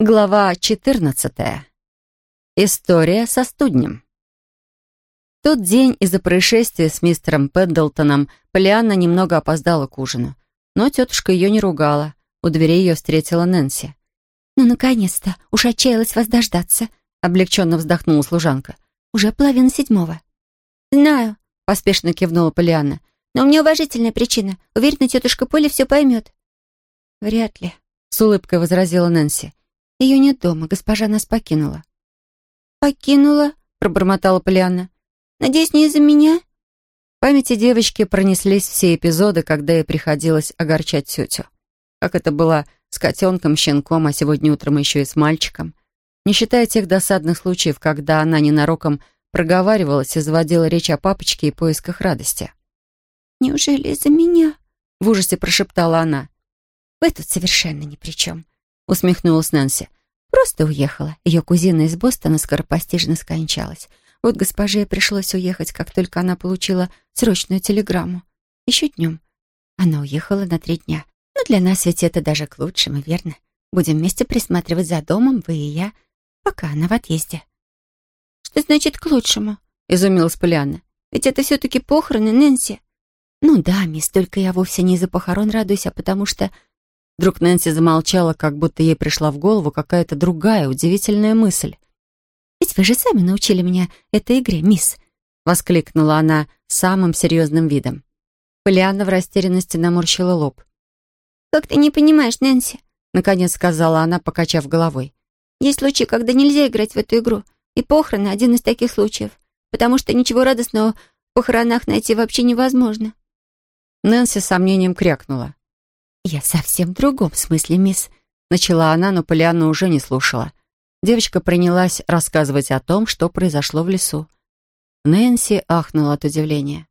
Глава 14. История со студнем. В тот день из-за происшествия с мистером Пендлтоном Полианна немного опоздала к ужину. Но тетушка ее не ругала. У дверей ее встретила Нэнси. «Ну, наконец-то! Уж отчаялась вас дождаться!» Облегченно вздохнула служанка. «Уже половина седьмого». «Знаю», — поспешно кивнула Полианна. «Но у меня уважительная причина. Уверена, тетушка Поля все поймет». «Вряд ли», — с улыбкой возразила Нэнси. Ее нет дома, госпожа нас покинула». «Покинула?» — пробормотала Полианна. «Надеюсь, не из-за меня?» В памяти девочки пронеслись все эпизоды, когда ей приходилось огорчать тетю. Как это было с котенком, щенком, а сегодня утром еще и с мальчиком. Не считая тех досадных случаев, когда она ненароком проговаривалась и заводила речь о папочке и поисках радости. «Неужели из-за меня?» — в ужасе прошептала она. «Вы тут совершенно ни при чем усмехнулась Нэнси. Просто уехала. Ее кузина из Бостона скоропостижно скончалась. Вот госпоже пришлось уехать, как только она получила срочную телеграмму. Еще днем. Она уехала на три дня. Но для нас ведь это даже к лучшему, верно? Будем вместе присматривать за домом, вы и я, пока она в отъезде. «Что значит к лучшему?» — изумилась Полианна. «Ведь это все-таки похороны, Нэнси». «Ну да, мисс, только я вовсе не из-за похорон радуюсь, а потому что Вдруг Нэнси замолчала, как будто ей пришла в голову какая-то другая, удивительная мысль. «Ведь вы же сами научили меня этой игре, мисс!» — воскликнула она самым серьезным видом. Полианна в растерянности наморщила лоб. «Как ты не понимаешь, Нэнси?» — наконец сказала она, покачав головой. «Есть случаи, когда нельзя играть в эту игру, и похороны — один из таких случаев, потому что ничего радостного в похоронах найти вообще невозможно». Нэнси с сомнением крякнула. «Я совсем в другом смысле, мисс», — начала она, но Полианна уже не слушала. Девочка принялась рассказывать о том, что произошло в лесу. Нэнси ахнула от удивления.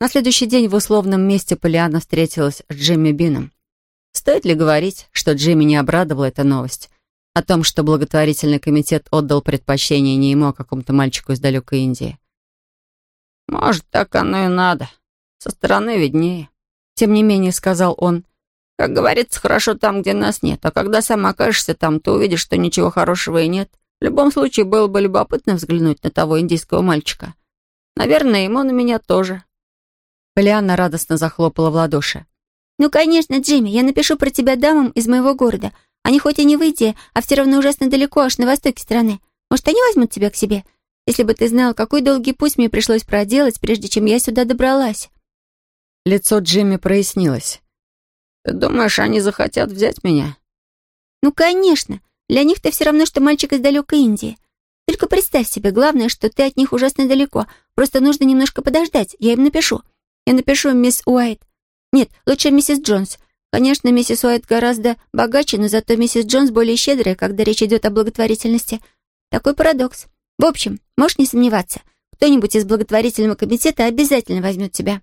На следующий день в условном месте Полианна встретилась с Джимми Бином. Стоит ли говорить, что Джимми не обрадовала эта новость? О том, что благотворительный комитет отдал предпочтение не ему, а какому-то мальчику из далекой Индии. «Может, так оно и надо. Со стороны виднее», тем не менее, сказал он, «Как говорится, хорошо там, где нас нет, а когда сам окажешься там, то увидишь, что ничего хорошего и нет. В любом случае, было бы любопытно взглянуть на того индийского мальчика. Наверное, ему на меня тоже». Полианна радостно захлопала в ладоши. «Ну, конечно, Джимми, я напишу про тебя дамам из моего города. Они хоть и не в Индии, а все равно ужасно далеко, аж на востоке страны. Может, они возьмут тебя к себе? Если бы ты знал, какой долгий путь мне пришлось проделать, прежде чем я сюда добралась». Лицо Джимми прояснилось. «Ты думаешь, они захотят взять меня?» «Ну, конечно. Для них ты все равно, что мальчик из далекой Индии. Только представь себе, главное, что ты от них ужасно далеко. Просто нужно немножко подождать. Я им напишу. Я напишу мисс Уайт. Нет, лучше миссис Джонс. Конечно, миссис Уайт гораздо богаче, но зато миссис Джонс более щедрая, когда речь идет о благотворительности. Такой парадокс. В общем, можешь не сомневаться, кто-нибудь из благотворительного комитета обязательно возьмет тебя».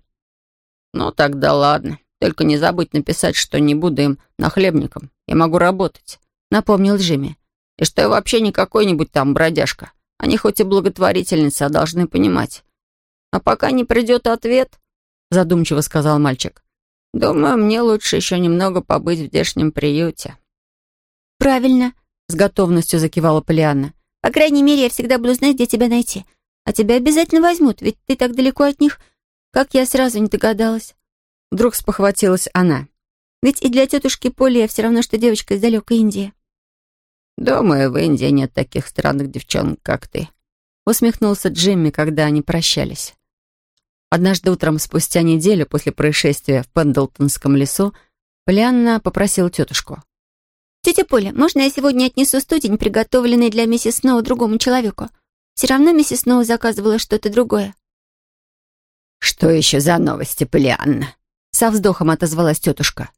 «Ну, тогда ладно. Только не забудь написать, что не буду им нахлебником. Я могу работать», — напомнил Джимми. «И что я вообще не какой-нибудь там бродяжка. Они хоть и благотворительницы, а должны понимать. А пока не придет ответ», — задумчиво сказал мальчик, «думаю, мне лучше еще немного побыть в здешнем приюте». «Правильно», — с готовностью закивала Полианна. «По крайней мере, я всегда буду знать, где тебя найти. А тебя обязательно возьмут, ведь ты так далеко от них, как я сразу не догадалась. Вдруг спохватилась она. Ведь и для тетушки Поли я все равно, что девочка из далекой Индии. «Думаю, в Индии нет таких странных девчонок, как ты», усмехнулся Джимми, когда они прощались. Однажды утром, спустя неделю после происшествия в Пендлтонском лесу, Полианна попросила тетушку. «Тетя Поля, можно я сегодня отнесу студень, приготовленный для миссис Сноу другому человеку? Все равно миссис Сноу заказывала что-то другое». «Что еще за новости, Полианна?» Со вздохом отозвалась тетушка.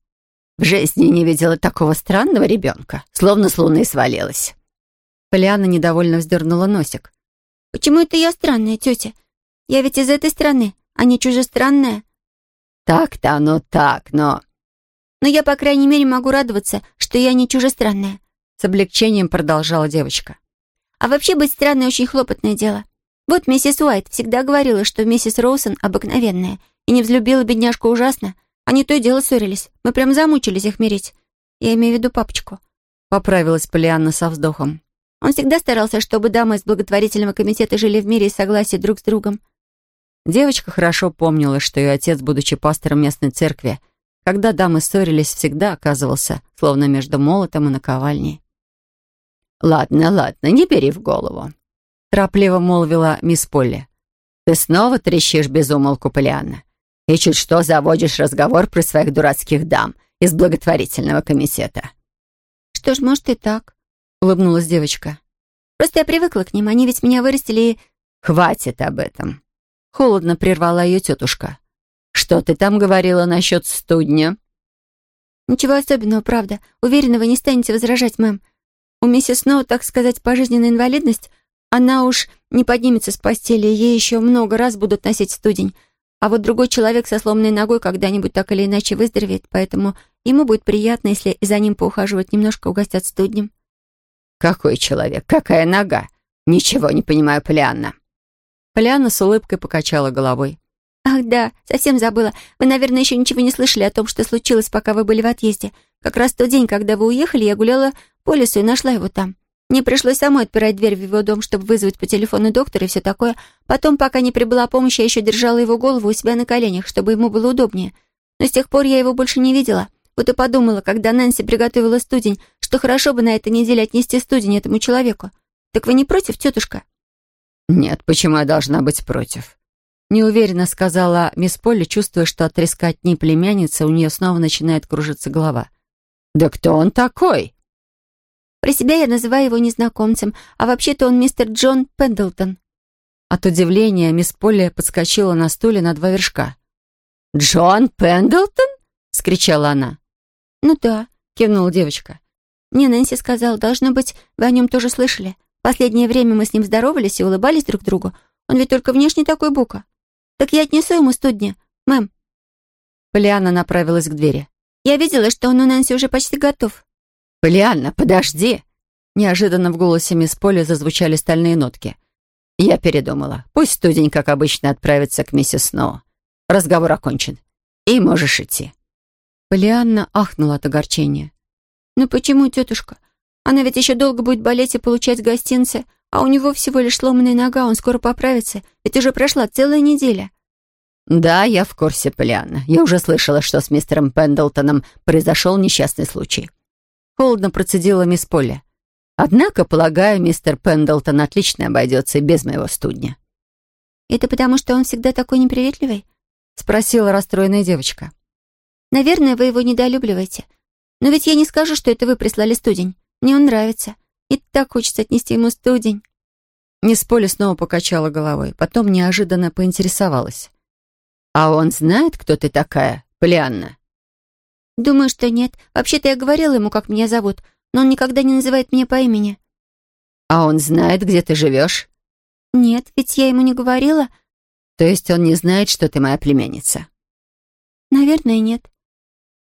«В жизни не видела такого странного ребенка, словно с луны свалилась». Полианна недовольно вздернула носик. «Почему это я странная, тетя? Я ведь из этой страны, а не чужестранная». «Так-то оно так, но...» «Но я, по крайней мере, могу радоваться, что я не чужестранная», с облегчением продолжала девочка. «А вообще быть странной очень хлопотное дело. Вот миссис Уайт всегда говорила, что миссис Роусон обыкновенная и не взлюбила бедняжку ужасно. Они то и дело ссорились. Мы прям замучились их мирить. Я имею в виду папочку. Поправилась Полианна со вздохом. Он всегда старался, чтобы дамы из благотворительного комитета жили в мире и согласии друг с другом. Девочка хорошо помнила, что ее отец, будучи пастором местной церкви, когда дамы ссорились, всегда оказывался, словно между молотом и наковальней. «Ладно, ладно, не бери в голову», — торопливо молвила мисс Полли. «Ты снова трещишь без умолку, Полианна, и чуть что заводишь разговор про своих дурацких дам из благотворительного комитета». «Что ж, может и так», — улыбнулась девочка. «Просто я привыкла к ним, они ведь меня вырастили и...» «Хватит об этом», — холодно прервала ее тетушка. «Что ты там говорила насчет студня?» «Ничего особенного, правда. Уверена, вы не станете возражать, мэм. У миссис Сноу, так сказать, пожизненная инвалидность. Она уж не поднимется с постели, ей еще много раз будут носить студень. А вот другой человек со сломанной ногой когда-нибудь так или иначе выздоровеет, поэтому Ему будет приятно, если за ним поухаживать, немножко угостят студнем. «Какой человек? Какая нога? Ничего не понимаю, Полианна». Полианна с улыбкой покачала головой. «Ах да, совсем забыла. Вы, наверное, еще ничего не слышали о том, что случилось, пока вы были в отъезде. Как раз тот день, когда вы уехали, я гуляла по лесу и нашла его там. Мне пришлось самой отпирать дверь в его дом, чтобы вызвать по телефону доктора и все такое. Потом, пока не прибыла помощь, я еще держала его голову у себя на коленях, чтобы ему было удобнее. Но с тех пор я его больше не видела. Вот и подумала, когда Нэнси приготовила студень, что хорошо бы на этой неделе отнести студень этому человеку. Так вы не против, тетушка?» «Нет, почему я должна быть против?» Неуверенно сказала мисс Полли, чувствуя, что от трескотни племянницы у нее снова начинает кружиться голова. «Да кто он такой?» «Про себя я называю его незнакомцем, а вообще-то он мистер Джон Пендлтон». От удивления мисс Полли подскочила на стуле на два вершка. «Джон Пендлтон?» — скричала она. «Ну да», — кивнула девочка. «Мне Нэнси сказал, должно быть, вы о нем тоже слышали. Последнее время мы с ним здоровались и улыбались друг другу. Он ведь только внешне такой бука. Так я отнесу ему студня, мэм». Полианна направилась к двери. «Я видела, что он у Нэнси уже почти готов». «Полианна, подожди!» Неожиданно в голосе мисс Поли зазвучали стальные нотки. «Я передумала. Пусть студень, как обычно, отправится к миссис Сноу. Разговор окончен. И можешь идти». Полианна ахнула от огорчения. «Ну почему, тетушка? Она ведь еще долго будет болеть и получать гостинцы, а у него всего лишь сломанная нога, он скоро поправится, ведь уже прошла целая неделя». «Да, я в курсе, Полианна. Я уже слышала, что с мистером Пендлтоном произошел несчастный случай». Холодно процедила мисс Полли. «Однако, полагаю, мистер Пендлтон отлично обойдется и без моего студня». «Это потому, что он всегда такой неприветливый?» Спросила расстроенная девочка. Наверное, вы его недолюбливаете. Но ведь я не скажу, что это вы прислали студень. Мне он нравится. И так хочется отнести ему студень». Мисс Поли снова покачала головой. Потом неожиданно поинтересовалась. «А он знает, кто ты такая, Полианна?» «Думаю, что нет. Вообще-то я говорила ему, как меня зовут, но он никогда не называет меня по имени». «А он знает, где ты живешь?» «Нет, ведь я ему не говорила». «То есть он не знает, что ты моя племянница?» «Наверное, нет».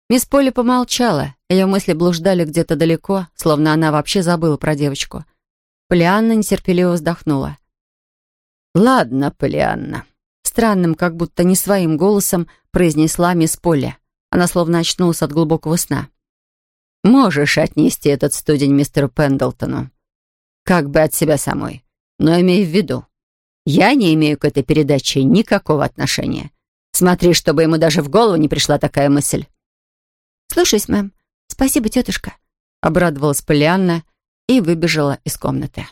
Мисс Полли помолчала. Ее мысли блуждали где-то далеко, словно она вообще забыла про девочку. Полианна нетерпеливо вздохнула. «Ладно, Полианна», — странным, как будто не своим голосом произнесла мисс Полли. Она словно очнулась от глубокого сна. «Можешь отнести этот студень мистеру Пендлтону. Как бы от себя самой. Но имей в виду, я не имею к этой передаче никакого отношения. Смотри, чтобы ему даже в голову не пришла такая мысль». «Слушаюсь, мэм. Спасибо, тетушка», — обрадовалась Полианна и выбежала из комнаты.